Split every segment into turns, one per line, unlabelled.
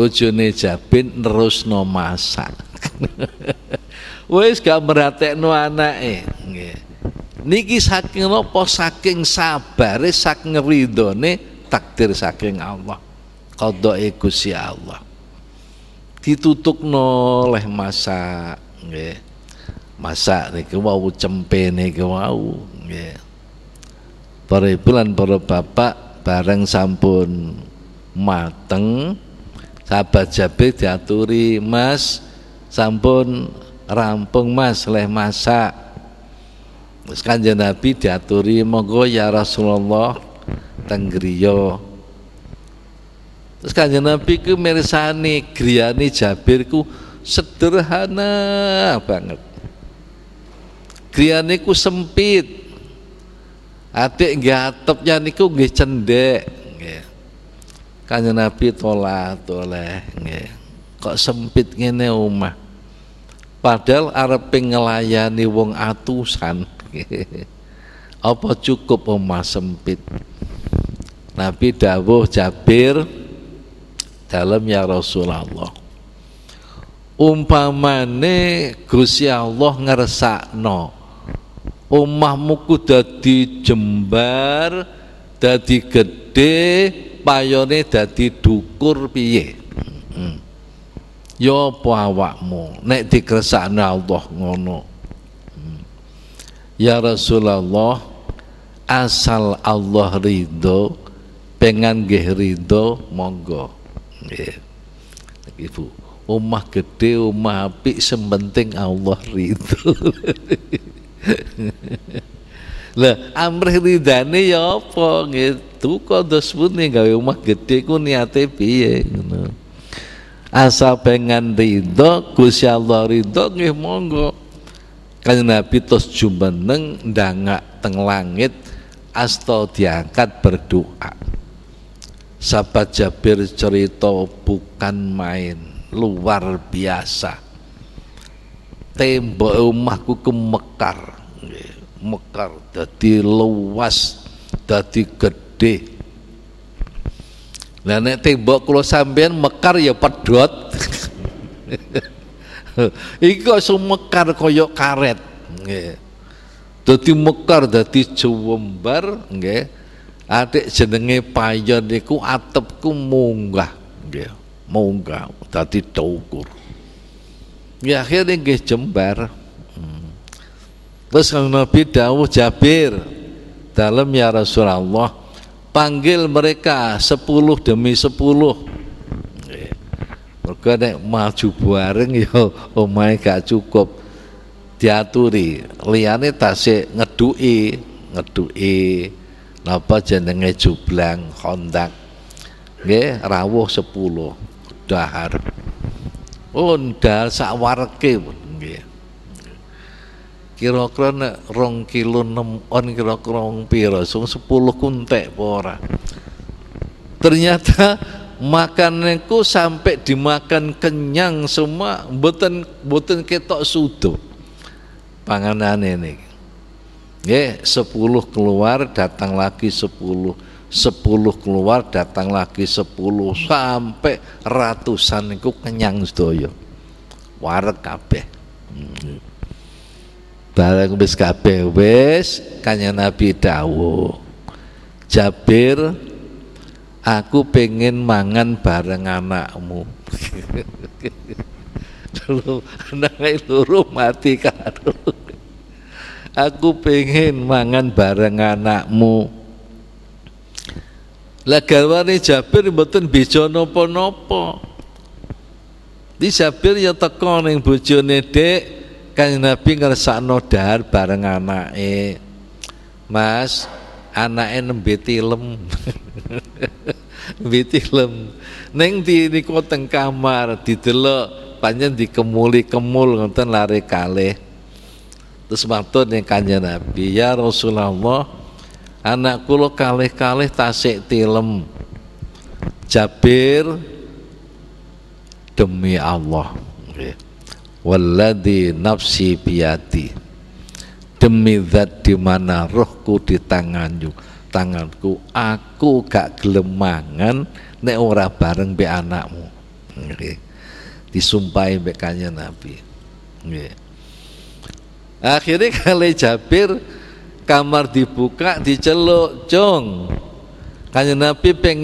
کوچو نیچا پن رشن ویس کمرہ تک نیگی سکیں گے آؤ کسی آؤ کی تو ما سکے ما سات چمپین کے پورے پلان پور پپ پیرنگ سمپون تنگ پھر مگ لگ اس کا جی میرے سہ نیان چاپر کر سمپنی کو پی تولا سمپید پٹل ار پنگلہ یا چوک سمپیت ناپی تبو چاپیر امپ نی کسی لوگ سات نو اما مکو تھی چمبر تک پتی م نیکرا سا نو لو یار سو لو ہری د پان گہری دگوا سم بند تن لستا پھر چر تو مکار مکر دتی بکلو سام مکار گے دتی مکار دتی چوبر گے سنگے پائ دیکھو تبک موگا گے موگا ٹوکر گے چمبر دس نی تیر تم یا راؤ پانگل مریک کا سب پو لو تمہیں سب پو لو گر کا موپو او می کا نپ چینگ چوپل ہندو سب پوکی ریل نمکر روم پی روس پولو کن پہ بوا تری مکان کو سامپے تھی مکن کنیاں سما بتن بتن کے تو نہیں سب کلو ریا تاک لو سو لوکل کس راتو سان کو چپیری بتن بھچو نی چپ تک پی گا سات نو ٹہر پار گا نا بیم بی کو تن مار تی تلو پانچن دیکھی کم مولی کمول لارے کالے اس بات نہیں کانجنا پی آر سو لوگ ہاں کلو کالے کالے تاسے تیل چپیرو ولادی نپسی پیاتی تم روٹی تانگان جو تانگان کو آن پارن سمپائی کا پی آخری خالی چھپر کمر دیپوکا دی چلو چنج نپی پیں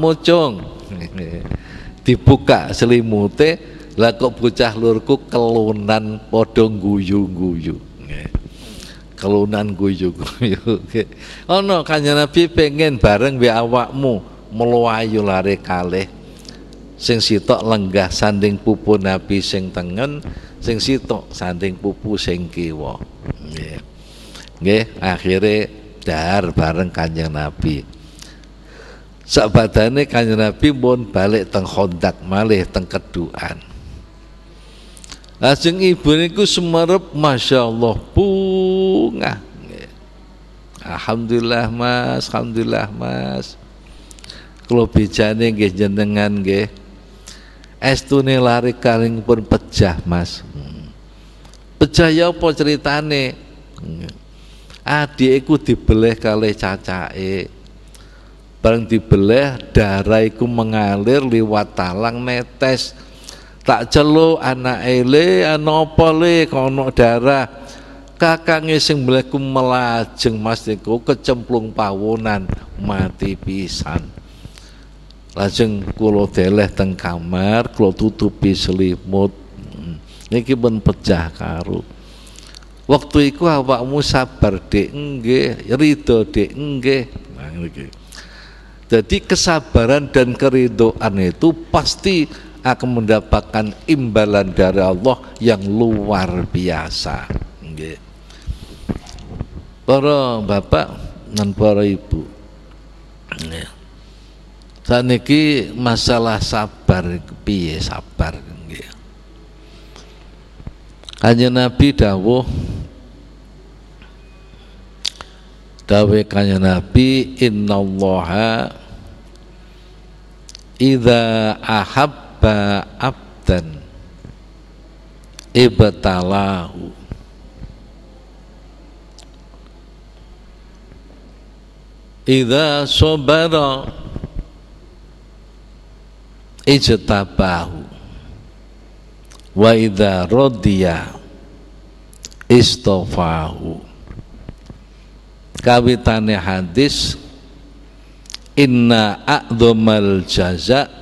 مو چھپک سلائی مہرے لپ کو چاہ لو ر کو گو جو گو جو گئی جو نو کاجنا پی پینگین پہر بی آپ مو ملو جو لارے کالے سنسی تنگ سنڈنگ پی سن تنگ سنسی تنپ سن کی وی آخر ٹر پانچ نی چانجنا پی بون پالدک مالی تنگ کتو آ آ جنگس مرباس لو پولا ماس ہم چاہیں گے جنگ گان گے ایس تونے لارے کالنگ پچ مس پچ پچری تع نی کو منالی و تاکہ تا چلو انا اے لو پلے نا کام مل ما کو چمپل پا وہ نان تی سان چن کن خا مر کلو تب پی سلی موت نکچا روکوئی کو تک گے تیک پہن کر پستی آک مند پکنو یا پور باپ تن کی مسالہ ساپر پی سا رہے کھجنا پی ٹا کجنا پی نو aba abdan ibtalahu idza sabara ijtabahu wa idza radiya istofahu kawitane hadis inna a'dhamal jazaa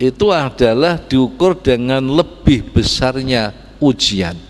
یہ تو آ ٹیوکر تب پی پس او چیان